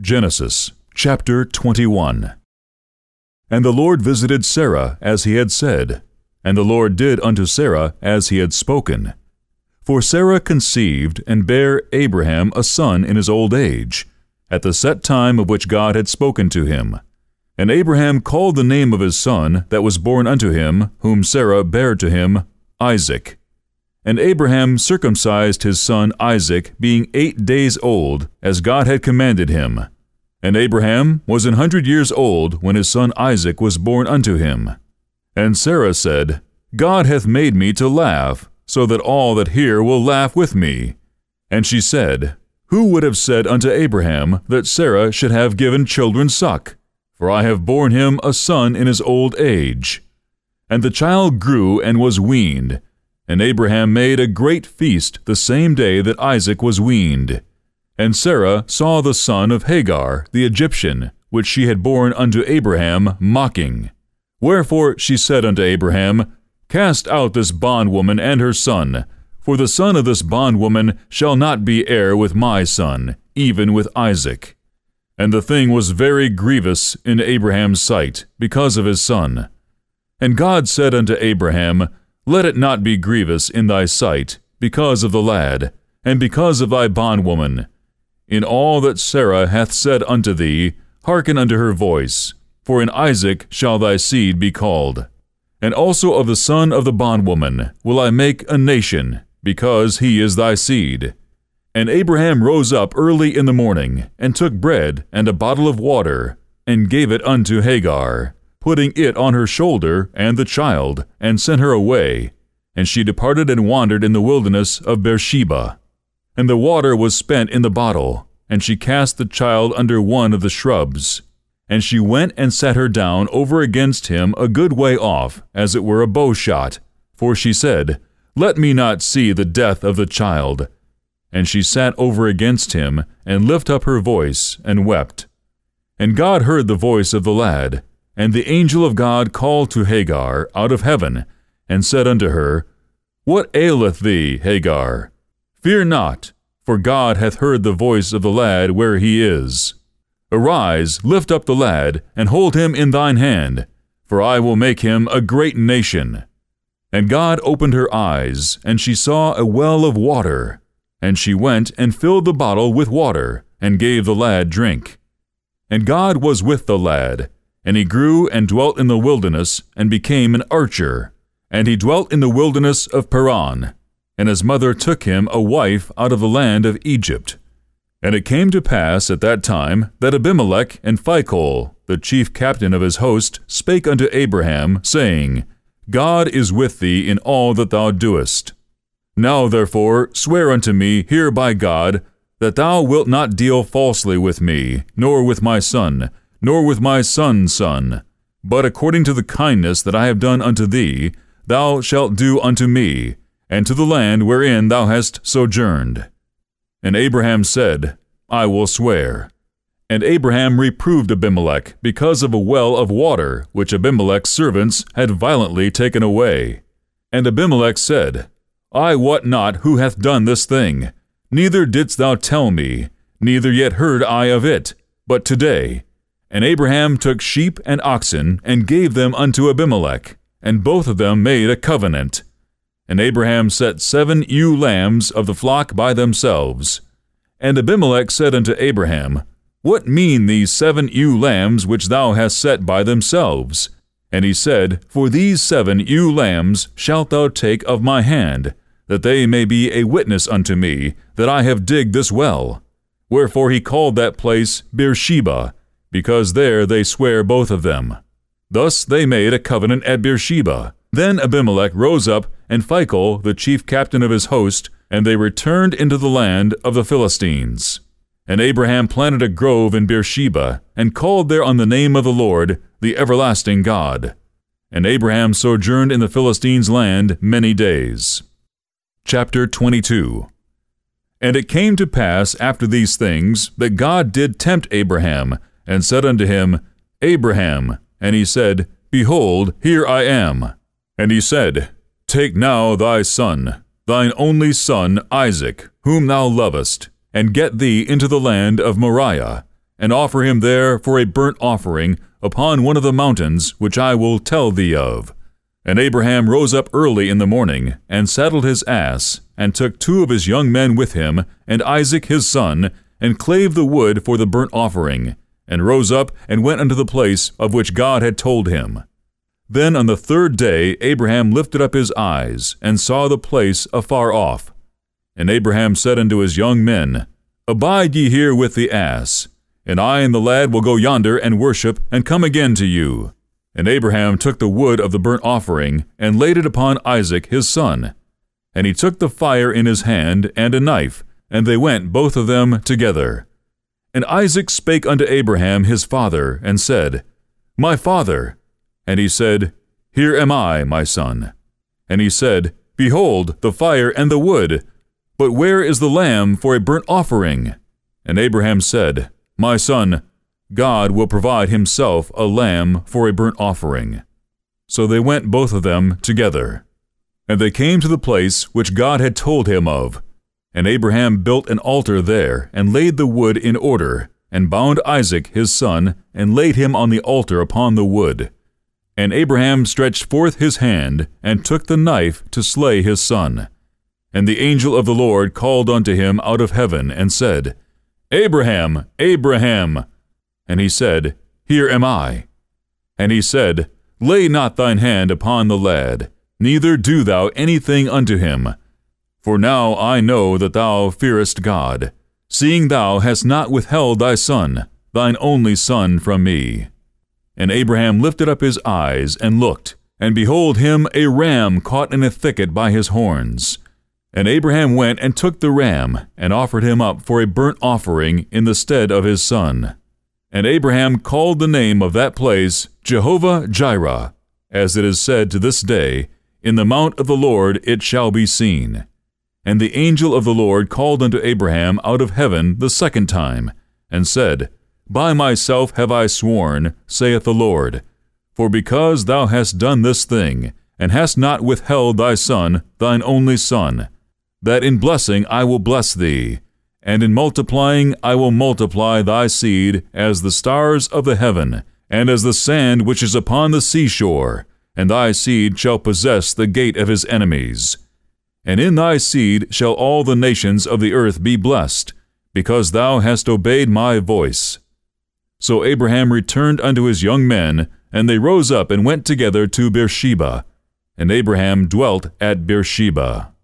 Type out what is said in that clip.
Genesis chapter 21 And the Lord visited Sarah as he had said, and the Lord did unto Sarah as he had spoken. For Sarah conceived and bare Abraham a son in his old age, at the set time of which God had spoken to him. And Abraham called the name of his son that was born unto him, whom Sarah bare to him, Isaac. And Abraham circumcised his son Isaac, being eight days old, as God had commanded him. And Abraham was an hundred years old when his son Isaac was born unto him. And Sarah said, God hath made me to laugh, so that all that hear will laugh with me. And she said, Who would have said unto Abraham that Sarah should have given children suck? For I have borne him a son in his old age. And the child grew and was weaned and Abraham made a great feast the same day that Isaac was weaned. And Sarah saw the son of Hagar, the Egyptian, which she had borne unto Abraham, mocking. Wherefore she said unto Abraham, Cast out this bondwoman and her son, for the son of this bondwoman shall not be heir with my son, even with Isaac. And the thing was very grievous in Abraham's sight, because of his son. And God said unto Abraham, let it not be grievous in thy sight, because of the lad, and because of thy bondwoman. In all that Sarah hath said unto thee, hearken unto her voice, for in Isaac shall thy seed be called. And also of the son of the bondwoman will I make a nation, because he is thy seed. And Abraham rose up early in the morning, and took bread and a bottle of water, and gave it unto Hagar, putting it on her shoulder and the child, and sent her away. And she departed and wandered in the wilderness of Beersheba. And the water was spent in the bottle, and she cast the child under one of the shrubs. And she went and sat her down over against him a good way off, as it were a bow shot. For she said, Let me not see the death of the child. And she sat over against him, and lift up her voice, and wept. And God heard the voice of the lad, and the angel of God called to Hagar out of heaven, and said unto her, What aileth thee, Hagar? Fear not, for God hath heard the voice of the lad where he is. Arise, lift up the lad, and hold him in thine hand, for I will make him a great nation. And God opened her eyes, and she saw a well of water. And she went and filled the bottle with water, and gave the lad drink. And God was with the lad, and he grew and dwelt in the wilderness, and became an archer. And he dwelt in the wilderness of Paran. And his mother took him a wife out of the land of Egypt. And it came to pass at that time that Abimelech and Phicol, the chief captain of his host, spake unto Abraham, saying, God is with thee in all that thou doest. Now therefore swear unto me here by God, that thou wilt not deal falsely with me, nor with my son, nor with my son's son. But according to the kindness that I have done unto thee, thou shalt do unto me, and to the land wherein thou hast sojourned. And Abraham said, I will swear. And Abraham reproved Abimelech because of a well of water which Abimelech's servants had violently taken away. And Abimelech said, I wot not who hath done this thing, neither didst thou tell me, neither yet heard I of it, but today. And Abraham took sheep and oxen, and gave them unto Abimelech, and both of them made a covenant. And Abraham set seven ewe lambs of the flock by themselves. And Abimelech said unto Abraham, What mean these seven ewe lambs which thou hast set by themselves? And he said, For these seven ewe lambs shalt thou take of my hand, that they may be a witness unto me that I have digged this well. Wherefore he called that place Beersheba, because there they swear both of them. Thus they made a covenant at Beersheba. Then Abimelech rose up, and Phicol, the chief captain of his host, and they returned into the land of the Philistines. And Abraham planted a grove in Beersheba, and called there on the name of the Lord, the everlasting God. And Abraham sojourned in the Philistines' land many days. Chapter 22 And it came to pass after these things that God did tempt Abraham, and said unto him, Abraham. And he said, Behold, here I am. And he said, Take now thy son, thine only son Isaac, whom thou lovest, and get thee into the land of Moriah, and offer him there for a burnt offering upon one of the mountains which I will tell thee of. And Abraham rose up early in the morning, and saddled his ass, and took two of his young men with him, and Isaac his son, and clave the wood for the burnt offering, and rose up and went unto the place of which God had told him. Then on the third day Abraham lifted up his eyes, and saw the place afar off. And Abraham said unto his young men, Abide ye here with the ass, and I and the lad will go yonder and worship, and come again to you. And Abraham took the wood of the burnt offering, and laid it upon Isaac his son. And he took the fire in his hand, and a knife, and they went both of them together. And Isaac spake unto Abraham his father, and said, My father. And he said, Here am I, my son. And he said, Behold, the fire and the wood, but where is the lamb for a burnt offering? And Abraham said, My son, God will provide himself a lamb for a burnt offering. So they went both of them together. And they came to the place which God had told him of, and Abraham built an altar there, and laid the wood in order, and bound Isaac his son, and laid him on the altar upon the wood. And Abraham stretched forth his hand, and took the knife to slay his son. And the angel of the Lord called unto him out of heaven, and said, Abraham, Abraham. And he said, Here am I. And he said, Lay not thine hand upon the lad, neither do thou anything unto him for now I know that thou fearest God, seeing thou hast not withheld thy son, thine only son, from me. And Abraham lifted up his eyes and looked, and behold him a ram caught in a thicket by his horns. And Abraham went and took the ram, and offered him up for a burnt offering in the stead of his son. And Abraham called the name of that place Jehovah Jireh, as it is said to this day, In the mount of the Lord it shall be seen. And the angel of the Lord called unto Abraham out of heaven the second time, and said, By myself have I sworn, saith the Lord, for because thou hast done this thing, and hast not withheld thy son, thine only son, that in blessing I will bless thee, and in multiplying I will multiply thy seed as the stars of the heaven, and as the sand which is upon the seashore, and thy seed shall possess the gate of his enemies. And in thy seed shall all the nations of the earth be blessed, because thou hast obeyed my voice. So Abraham returned unto his young men, and they rose up and went together to Beersheba. And Abraham dwelt at Beersheba.